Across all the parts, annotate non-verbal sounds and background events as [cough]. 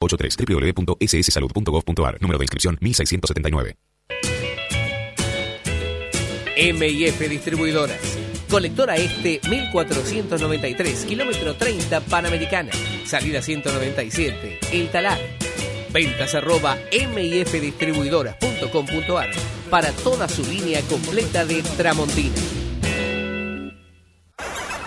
83 www.sssalud.gov.ar Número de inscripción 1679. MIF Distribuidoras. Colectora Este 1493, kilómetro 30 Panamericana. Salida 197, El Talar. Ventas arroba mifdistribuidoras.com.ar para toda su línea completa de Tramontina.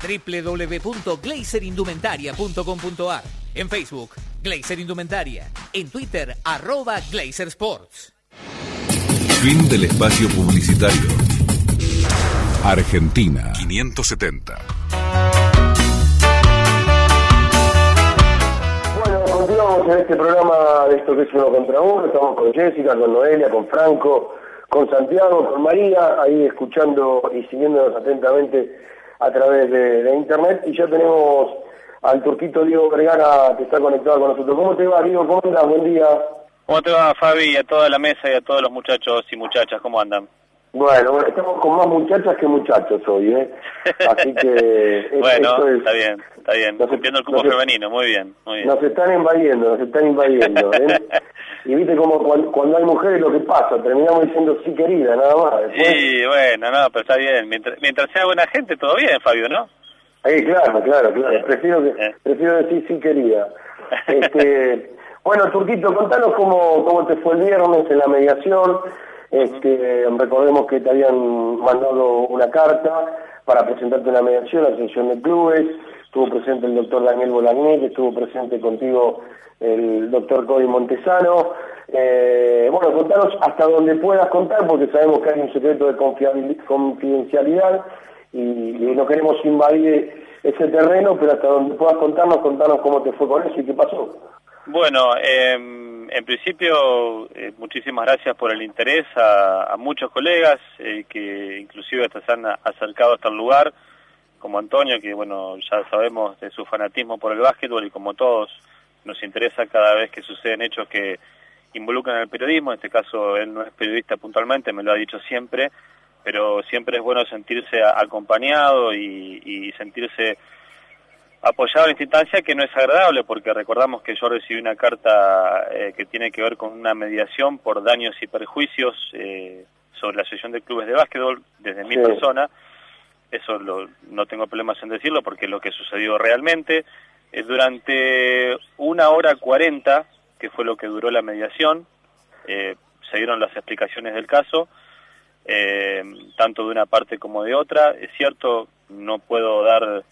www.glazerindumentaria.com.ar En Facebook, Glazer Indumentaria. En Twitter, arroba Glazer Sports. Fin del espacio publicitario. Argentina 570. Bueno, continuamos en este programa de esto que es uno contra uno. Estamos con Jessica, con Noelia, con Franco, con Santiago, con María, ahí escuchando y siguiéndonos atentamente a través de, internet y ya tenemos al turquito Diego Vergara que está conectado con nosotros. ¿Cómo te va, Diego? ¿Cómo andas? Buen día. ¿Cómo te va, Fabi? Y a toda la mesa y a todos los muchachos y muchachas, ¿cómo andan? Bueno, bueno estamos con más muchachas que muchachos hoy, ¿eh? Así que... [laughs] bueno, está bien, está bien. Cumpliendo el cupo femenino, muy bien, muy bien. Nos están invadiendo, nos están invadiendo. ¿eh? [laughs] y viste como cuando, hay mujeres lo que pasa, terminamos diciendo sí querida, nada más. Sí, bueno, no, pero está bien. Mientras, mientras sea buena gente, todo bien, Fabio, ¿no? Sí, claro, claro, claro. Prefiero, que, prefiero decir sí querida. [laughs] Este, bueno, Turquito, contanos cómo, cómo te fue el viernes en la mediación. Este, recordemos que te habían mandado una carta para presentarte una mediación la Asociación de Clubes. Estuvo presente el doctor Daniel Bolagné, estuvo presente contigo el doctor Cody Montesano. Eh, bueno, contanos hasta donde puedas contar, porque sabemos que hay un secreto de confidencialidad y, no queremos invadir ese terreno, pero hasta donde puedas contarnos, contanos cómo te fue con eso y qué pasó. Bueno, em, en principio, eh, muchísimas gracias por el interés a, muchos colegas eh, que inclusive hasta se han acercado hasta el lugar, como Antonio, que bueno, ya sabemos de su fanatismo por el básquetbol y como todos nos interesa cada vez que suceden hechos que involucran al periodismo, en este caso él no es periodista puntualmente, me lo ha dicho siempre, pero siempre es bueno sentirse acompañado y, sentirse apoyado esta instancia que no es agradable porque recordamos que yo recibí una carta eh, que tiene que ver con una mediación por daños y perjuicios eh, sobre la asociación de clubes de básquetbol desde mi persona, eso no tengo problemas en decirlo porque es lo que sucedió realmente, eh, durante una hora cuarenta, que fue lo que duró la mediación, eh, se dieron las explicaciones del caso, eh, tanto de una parte como de otra. Es cierto, no puedo dar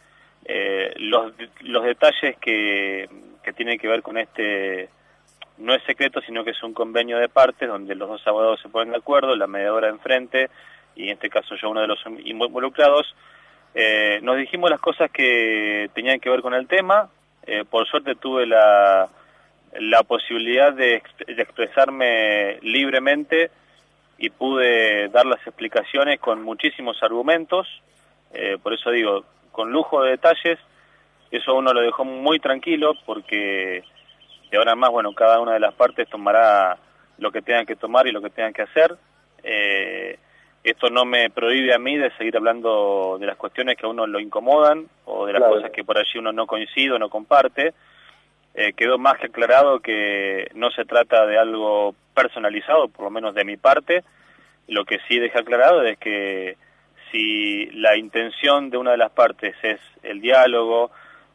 los, los detalles que, que tienen que ver con este, no es secreto, sino que es un convenio de partes donde los dos abogados se ponen de acuerdo, la mediadora enfrente y en este caso yo uno de los involucrados, eh, nos dijimos las cosas que tenían que ver con el tema. Eh, por suerte tuve la, la posibilidad de, expresarme libremente y pude dar las explicaciones con muchísimos argumentos. Eh, por eso digo, con lujo de detalles, eso uno lo dejó muy tranquilo porque de ahora en más, bueno, cada una de las partes tomará lo que tengan que tomar y lo que tengan que hacer. Eh, esto no me prohíbe a mí de seguir hablando de las cuestiones que a uno lo incomodan o de las cosas que por allí uno no coincide o no comparte. Eh, quedó más que aclarado que no se trata de algo personalizado, por lo menos de mi parte. Lo que sí deja aclarado es que si la intención de una de las partes es el diálogo,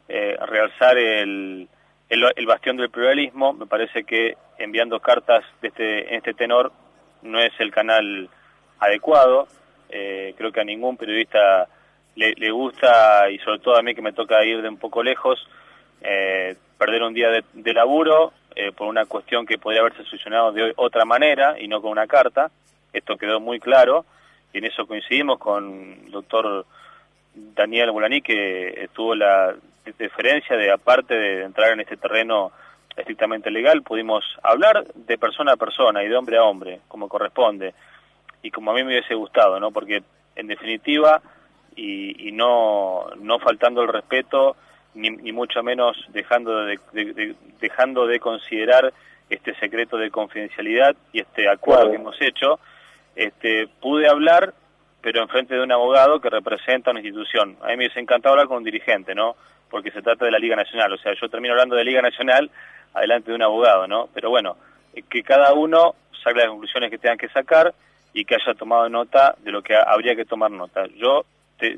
eh, realzar el, el, bastión del pluralismo, me parece que enviando cartas de este, en este tenor no es el canal adecuado. Eh, creo que a ningún periodista le, gusta, y sobre todo a mí que me toca ir de un poco lejos, eh, perder un día de, laburo eh, por una cuestión que podría haberse solucionado de otra manera y no con una carta. Esto quedó muy claro y en eso coincidimos con el doctor Daniel Bolaní, que tuvo la diferencia de, aparte de entrar en este terreno estrictamente legal, pudimos hablar de persona a persona y de hombre a hombre, como corresponde, y como a mí me hubiese gustado, ¿no? Porque, en definitiva, y, no, no faltando el respeto, ni, ni mucho menos dejando de, dejando de considerar este secreto de confidencialidad y este acuerdo que hemos hecho, este, pude hablar, pero en frente de un abogado que representa una institución. A mí me hubiese encantado hablar con un dirigente, ¿no? Porque se trata de la Liga Nacional. O sea, yo termino hablando de Liga Nacional adelante de un abogado, ¿no? Pero bueno, eh, que cada uno saque las conclusiones que tengan que sacar y que haya tomado nota de lo que habría que tomar nota. Yo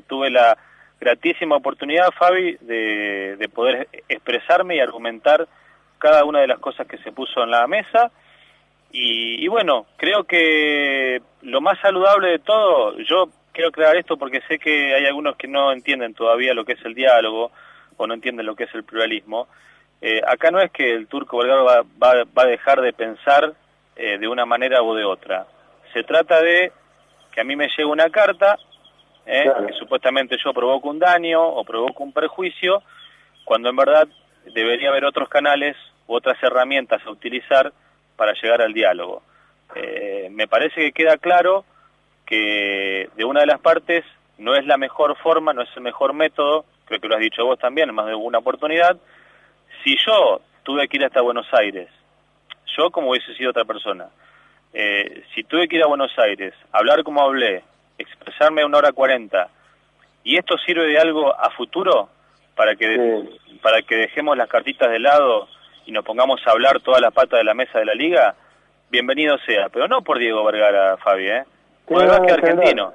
tuve la gratísima oportunidad, Fabi, de poder expresarme y argumentar cada una de las cosas que se puso en la mesa. Y, y, bueno, creo que lo más saludable de todo, yo quiero aclarar esto porque sé que hay algunos que no entienden todavía lo que es el diálogo o no entienden lo que es el pluralismo. Eh, acá no es que el turco Vergara va, va, va, a dejar de pensar eh, de una manera o de otra. Se trata de que a mí me llegue una carta eh, que supuestamente yo provoco un daño o provoco un perjuicio, cuando en verdad debería haber otros canales u otras herramientas a utilizar para llegar al diálogo. Eh, me parece que queda claro que de una de las partes no es la mejor forma, no es el mejor método, creo que lo has dicho vos también en más de alguna oportunidad. Si yo tuve que ir hasta Buenos Aires, yo como hubiese sido otra persona, eh, si tuve que ir a Buenos Aires, hablar como hablé, expresarme una hora cuarenta, y esto sirve de algo a futuro para que, para que dejemos las cartitas de lado y nos pongamos a hablar toda la pata de la mesa de la liga, bienvenido sea, pero no por Diego Vergara, Fabi, ¿eh? Por el argentino.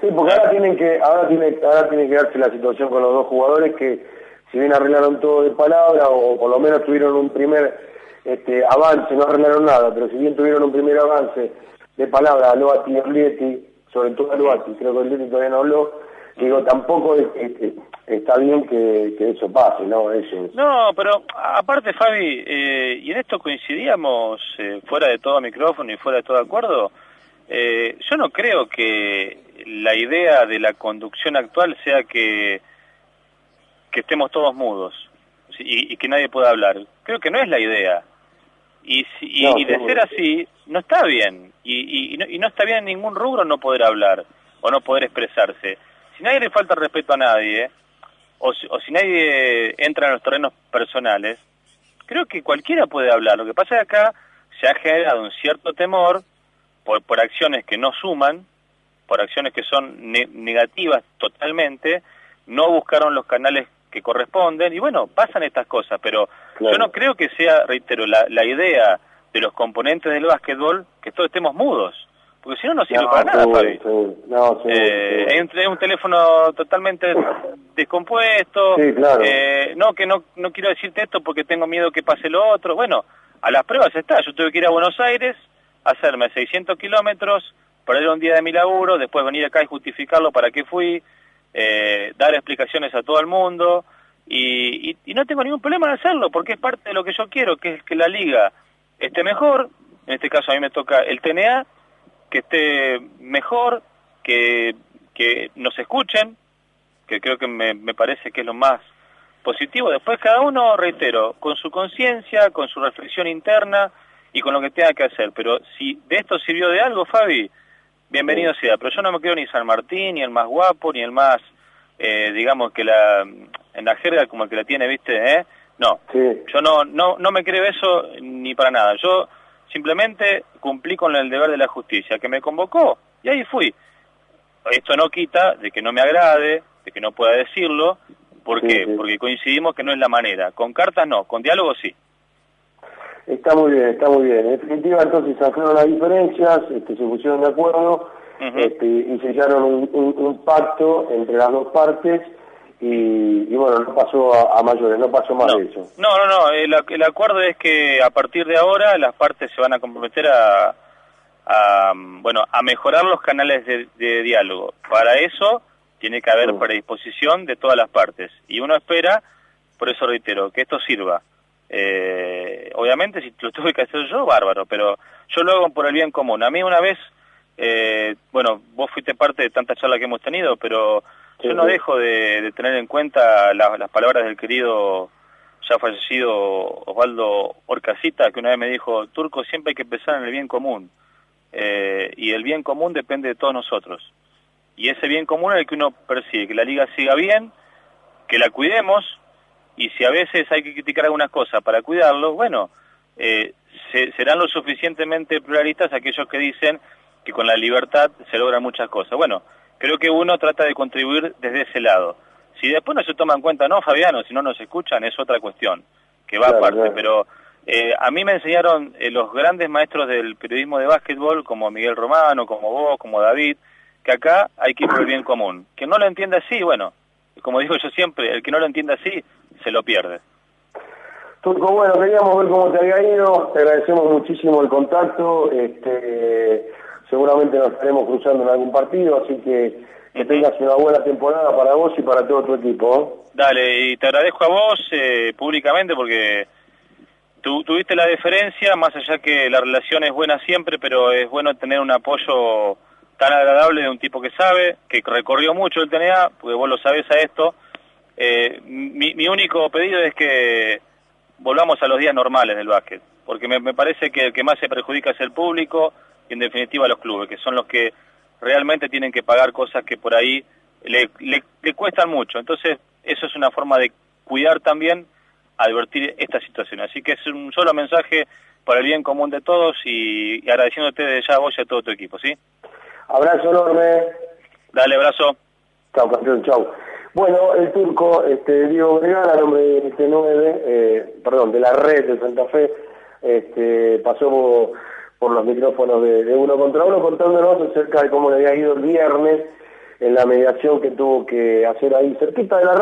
Sí, porque ahora tienen que ahora tiene ahora tiene que darse la situación con los dos jugadores que si bien arreglaron todo de palabra o, por lo menos tuvieron un primer este avance, no arreglaron nada, pero si bien tuvieron un primer avance de palabra, a Orlietti, sobre todo a creo que Orlietti todavía no habló, digo, tampoco está bien que, eso pase, ¿no? Eso No, pero aparte, Fabi, eh, y en esto coincidíamos eh, fuera de todo micrófono y fuera de todo acuerdo, eh, yo no creo que la idea de la conducción actual sea que, que estemos todos mudos y, que nadie pueda hablar. Creo que no es la idea. Y, y, de ser así, no está bien. Y, no, y no está bien en ningún rubro no poder hablar o no poder expresarse si nadie le falta respeto a nadie, o si, o si nadie entra en los terrenos personales, creo que cualquiera puede hablar. Lo que pasa es que acá se ha generado un cierto temor por, por acciones que no suman, por acciones que son negativas totalmente, no buscaron los canales que corresponden, y bueno, pasan estas cosas, pero yo no creo que sea, reitero, la, la idea de los componentes del básquetbol que todos estemos mudos porque si no no sirve para nada, Fabi. No, eh, un, teléfono totalmente descompuesto, eh, no, que no, no quiero decirte esto porque tengo miedo que pase lo otro, bueno, a las pruebas está, yo tuve que ir a Buenos Aires, hacerme 600 kilómetros, perder un día de mi laburo, después venir acá y justificarlo para qué fui, eh, dar explicaciones a todo el mundo, y, y, y no tengo ningún problema en hacerlo, porque es parte de lo que yo quiero, que es que la liga esté mejor, en este caso a mí me toca el TNA, que esté mejor, que, que nos escuchen, que creo que me, me parece que es lo más positivo. Después cada uno, reitero, con su conciencia, con su reflexión interna y con lo que tenga que hacer. Pero si de esto sirvió de algo, Fabi, bienvenido sea. Pero yo no me creo ni San Martín, ni el más guapo, ni el más, eh, digamos, que la en la jerga como el que la tiene, ¿viste? ¿Eh? No, yo no, no, no me creo eso ni para nada. Yo Simplemente cumplí con el deber de la justicia, que me convocó, y ahí fui. Esto no quita de que no me agrade, de que no pueda decirlo, ¿por qué? Porque coincidimos que no es la manera. Con cartas no, con diálogo sí. Está muy bien, está muy bien. En definitiva, entonces se las diferencias, este, se pusieron de acuerdo este, y sellaron un pacto entre las dos partes y, bueno, no pasó a, mayores, no pasó más de eso. No, no, no, el, el, acuerdo es que a partir de ahora las partes se van a comprometer a, a bueno, a mejorar los canales de, diálogo. Para eso tiene que haber predisposición de todas las partes y uno espera, por eso reitero, que esto sirva. Eh, obviamente si lo tuve que hacer yo, bárbaro, pero yo lo hago por el bien común. A mí una vez, eh, bueno, vos fuiste parte de tantas charlas que hemos tenido, pero yo no dejo de, tener en cuenta las palabras del querido ya fallecido Osvaldo Orcasita, que una vez me dijo, Turco, siempre hay que pensar en el bien común. Eh, y el bien común depende de todos nosotros. Y ese bien común es el que uno persigue, que la liga siga bien, que la cuidemos, y si a veces hay que criticar algunas cosas para cuidarlo, bueno, eh, serán lo suficientemente pluralistas aquellos que dicen que con la libertad se logran muchas cosas. Bueno, creo que uno trata de contribuir desde ese lado. Si después no se toma en cuenta, no, Fabiano, si no nos escuchan, es otra cuestión, que va aparte, pero eh, a mí me enseñaron eh, los grandes maestros del periodismo de básquetbol, como Miguel Romano, como vos, como David, que acá hay que ir por el bien común. Que no lo entienda así, bueno, como digo yo siempre, el que no lo entienda así, se lo pierde. Turco, bueno, queríamos ver cómo te había ido, te agradecemos muchísimo el contacto, este, seguramente nos estaremos cruzando en algún partido, así que que tengas una buena temporada para vos y para todo tu equipo. ¿eh? Dale, y te agradezco a vos eh, públicamente porque tú tuviste la deferencia, más allá que la relación es buena siempre, pero es bueno tener un apoyo tan agradable de un tipo que sabe, que recorrió mucho el TNA, porque vos lo sabés a esto. Eh, mi, mi, único pedido es que volvamos a los días normales del básquet, porque me, me parece que el que más se perjudica es el público y en definitiva los clubes, que son los que realmente tienen que pagar cosas que por ahí le, le, cuestan mucho. Entonces, eso es una forma de cuidar también, advertir esta situación. Así que es un solo mensaje para el bien común de todos y, agradeciéndote de ya a vos y a todo tu equipo, ¿sí? Abrazo enorme. Dale, abrazo. Chao, campeón, chao. Bueno, el turco, este, Diego Vergara, nombre de este 9, eh, perdón, de la red de Santa Fe, este, pasó por los micrófonos de, uno contra uno contándonos acerca de cómo le había ido el viernes en la mediación que tuvo que hacer ahí cerquita de la